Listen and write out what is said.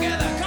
together.